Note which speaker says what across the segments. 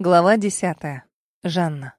Speaker 1: Глава десятая. Жанна.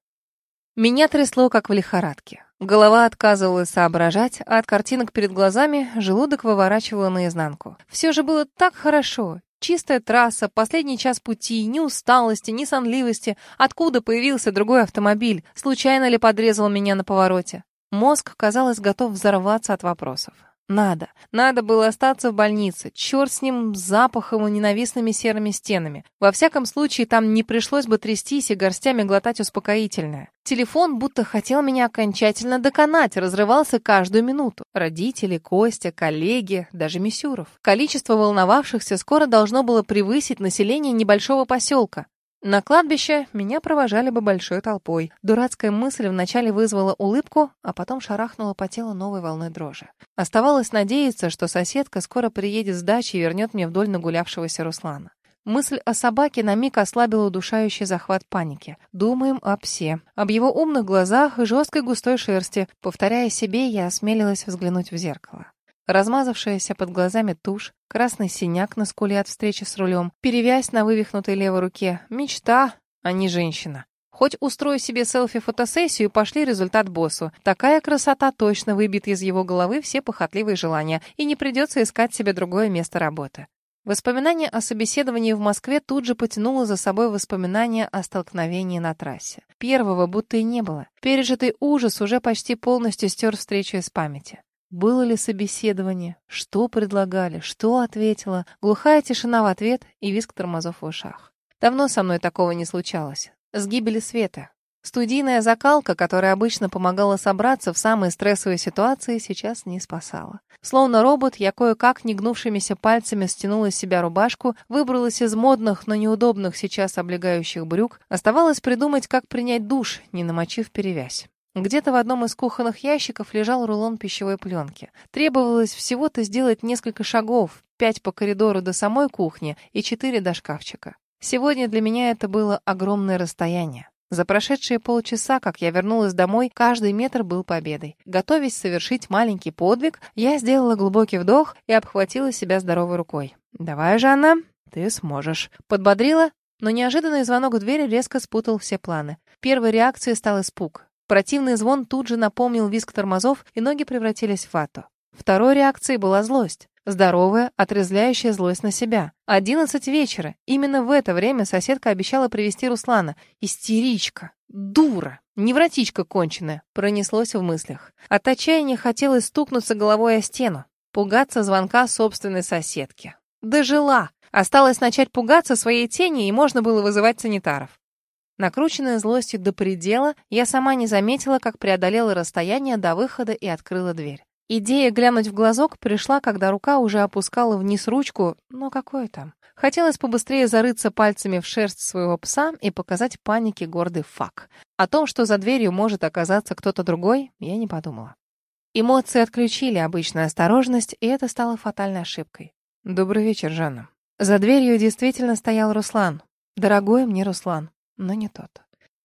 Speaker 1: Меня трясло, как в лихорадке. Голова отказывалась соображать, а от картинок перед глазами желудок выворачивало наизнанку. Все же было так хорошо. Чистая трасса, последний час пути, ни усталости, ни сонливости. Откуда появился другой автомобиль? Случайно ли подрезал меня на повороте? Мозг, казалось, готов взорваться от вопросов. Надо. Надо было остаться в больнице. Черт с ним, запахом и ненавистными серыми стенами. Во всяком случае, там не пришлось бы трястись и горстями глотать успокоительное. Телефон будто хотел меня окончательно доконать, разрывался каждую минуту. Родители, Костя, коллеги, даже Мисюров. Количество волновавшихся скоро должно было превысить население небольшого поселка. На кладбище меня провожали бы большой толпой. Дурацкая мысль вначале вызвала улыбку, а потом шарахнула по телу новой волной дрожи. Оставалось надеяться, что соседка скоро приедет с дачи и вернет мне вдоль нагулявшегося Руслана. Мысль о собаке на миг ослабила удушающий захват паники. Думаем о псе, об его умных глазах и жесткой густой шерсти. Повторяя себе, я осмелилась взглянуть в зеркало. Размазавшаяся под глазами тушь, красный синяк на скуле от встречи с рулем, перевязь на вывихнутой левой руке. Мечта, а не женщина. Хоть устрой себе селфи-фотосессию пошли результат боссу. Такая красота точно выбит из его головы все похотливые желания, и не придется искать себе другое место работы. Воспоминание о собеседовании в Москве тут же потянуло за собой воспоминания о столкновении на трассе. Первого будто и не было. Пережитый ужас уже почти полностью стер встречу из памяти. Было ли собеседование? Что предлагали? Что ответила? Глухая тишина в ответ и визг тормозов в ушах. Давно со мной такого не случалось. С гибели света. Студийная закалка, которая обычно помогала собраться в самые стрессовые ситуации, сейчас не спасала. Словно робот, я кое-как негнувшимися пальцами стянула с себя рубашку, выбралась из модных, но неудобных сейчас облегающих брюк. Оставалось придумать, как принять душ, не намочив перевязь. Где-то в одном из кухонных ящиков лежал рулон пищевой пленки. Требовалось всего-то сделать несколько шагов, пять по коридору до самой кухни и четыре до шкафчика. Сегодня для меня это было огромное расстояние. За прошедшие полчаса, как я вернулась домой, каждый метр был победой. Готовясь совершить маленький подвиг, я сделала глубокий вдох и обхватила себя здоровой рукой. «Давай, Жанна, ты сможешь». Подбодрила, но неожиданный звонок в двери резко спутал все планы. Первой реакцией стал испуг. Противный звон тут же напомнил визг тормозов, и ноги превратились в вату. Второй реакцией была злость. Здоровая, отрезвляющая злость на себя. Одиннадцать вечера. Именно в это время соседка обещала привести Руслана. Истеричка. Дура. Невротичка конченая. Пронеслось в мыслях. От отчаяния хотелось стукнуться головой о стену. Пугаться звонка собственной соседки. Дожила. Осталось начать пугаться своей тени, и можно было вызывать санитаров. Накрученная злостью до предела, я сама не заметила, как преодолела расстояние до выхода и открыла дверь. Идея глянуть в глазок пришла, когда рука уже опускала вниз ручку, но какое там. Хотелось побыстрее зарыться пальцами в шерсть своего пса и показать панике гордый фак. О том, что за дверью может оказаться кто-то другой, я не подумала. Эмоции отключили обычную осторожность, и это стало фатальной ошибкой. «Добрый вечер, Жанна». За дверью действительно стоял Руслан. Дорогой мне Руслан но не тот.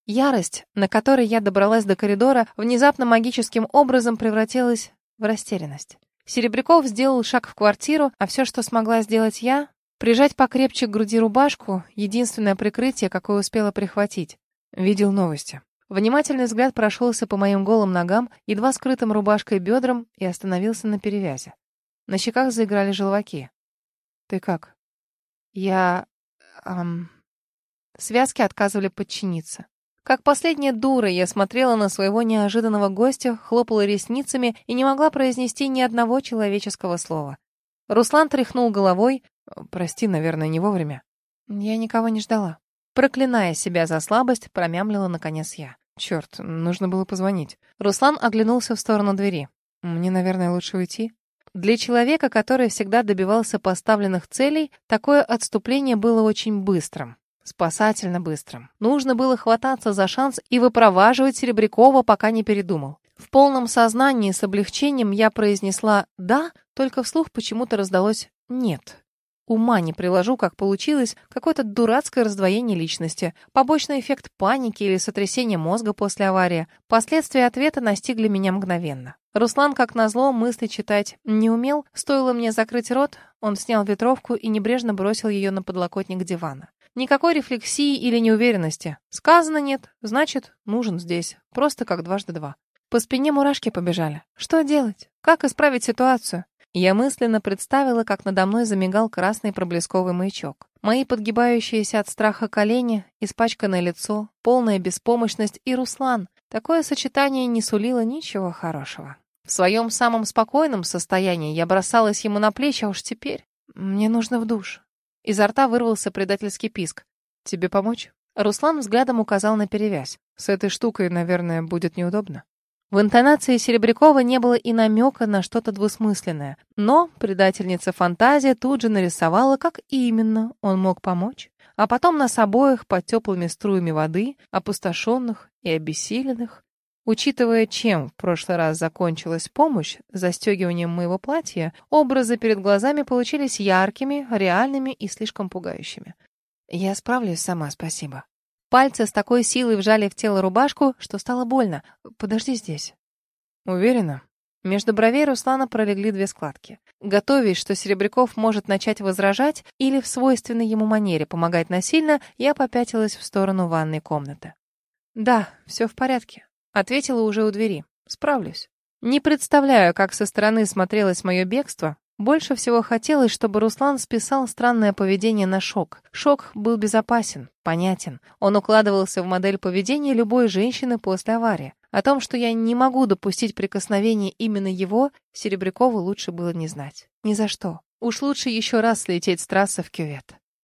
Speaker 1: Ярость, на которой я добралась до коридора, внезапно магическим образом превратилась в растерянность. Серебряков сделал шаг в квартиру, а все, что смогла сделать я, прижать покрепче к груди рубашку, единственное прикрытие, какое успела прихватить. Видел новости. Внимательный взгляд прошелся по моим голым ногам, едва скрытым рубашкой бедрам, и остановился на перевязи. На щеках заиграли желваки. «Ты как?» «Я... эм...» Связки отказывали подчиниться. Как последняя дура, я смотрела на своего неожиданного гостя, хлопала ресницами и не могла произнести ни одного человеческого слова. Руслан тряхнул головой. «Прости, наверное, не вовремя». Я никого не ждала. Проклиная себя за слабость, промямлила наконец я. Черт, нужно было позвонить. Руслан оглянулся в сторону двери. Мне, наверное, лучше уйти. Для человека, который всегда добивался поставленных целей, такое отступление было очень быстрым. Спасательно быстрым. Нужно было хвататься за шанс и выпроваживать Серебрякова, пока не передумал. В полном сознании с облегчением я произнесла «да», только вслух почему-то раздалось «нет». Ума не приложу, как получилось, какое-то дурацкое раздвоение личности, побочный эффект паники или сотрясение мозга после аварии. Последствия ответа настигли меня мгновенно. Руслан, как назло, мысли читать не умел. Стоило мне закрыть рот, он снял ветровку и небрежно бросил ее на подлокотник дивана. Никакой рефлексии или неуверенности. Сказано нет, значит, нужен здесь. Просто как дважды два. По спине мурашки побежали. Что делать? Как исправить ситуацию? Я мысленно представила, как надо мной замигал красный проблесковый маячок. Мои подгибающиеся от страха колени, испачканное лицо, полная беспомощность и Руслан. Такое сочетание не сулило ничего хорошего. В своем самом спокойном состоянии я бросалась ему на плечи, а уж теперь... Мне нужно в душ. Изо рта вырвался предательский писк. «Тебе помочь?» Руслан взглядом указал на перевязь. «С этой штукой, наверное, будет неудобно». В интонации Серебрякова не было и намека на что-то двусмысленное, но предательница фантазия тут же нарисовала, как именно он мог помочь, а потом нас обоих под теплыми струями воды, опустошенных и обессиленных, Учитывая, чем в прошлый раз закончилась помощь, застегиванием моего платья, образы перед глазами получились яркими, реальными и слишком пугающими. Я справлюсь сама, спасибо. Пальцы с такой силой вжали в тело рубашку, что стало больно. Подожди здесь. Уверена? Между бровей Руслана пролегли две складки. Готовясь, что Серебряков может начать возражать или в свойственной ему манере помогать насильно, я попятилась в сторону ванной комнаты. «Да, все в порядке», Ответила уже у двери. Справлюсь. Не представляю, как со стороны смотрелось мое бегство. Больше всего хотелось, чтобы Руслан списал странное поведение на шок. Шок был безопасен, понятен. Он укладывался в модель поведения любой женщины после аварии. О том, что я не могу допустить прикосновения именно его, Серебрякову лучше было не знать. Ни за что. Уж лучше еще раз слететь с трассы в кювет.